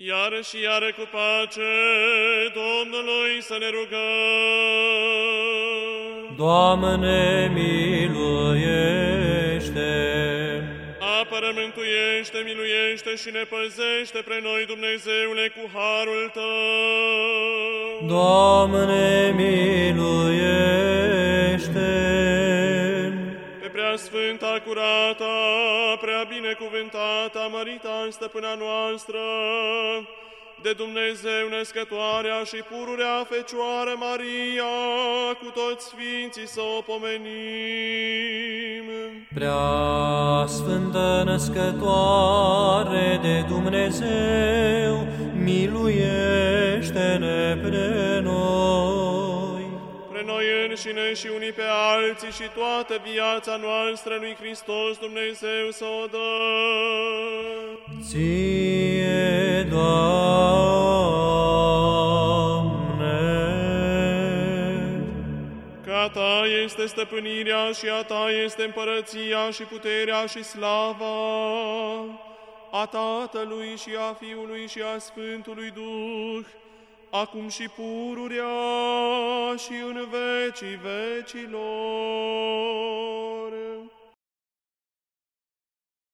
Iară și iară cu pace Domnului să ne rugăm. Doamne, miluiește! Apără, mântuiește, miluiește și ne păzește pre noi, Dumnezeule, cu harul Tău. Doamne, miluiește! Sfânta, curata, prea binecuvântata, mărita stăpâna noastră, de Dumnezeu născătoarea și pururea Fecioară Maria, cu toți sfinții să o pomenim. Prea Sfântă Născătoare de Dumnezeu, miluiește-ne pre noi. Pre noi înșine și unii pe alții și toată viața noastră lui Hristos Dumnezeu să o dă. Ție, Doamne, Că a Ta este stăpânirea și a Ta este împărăția și puterea și slava a Tatălui și a Fiului și a Sfântului Duh, acum și pururea și în vecii vecilor.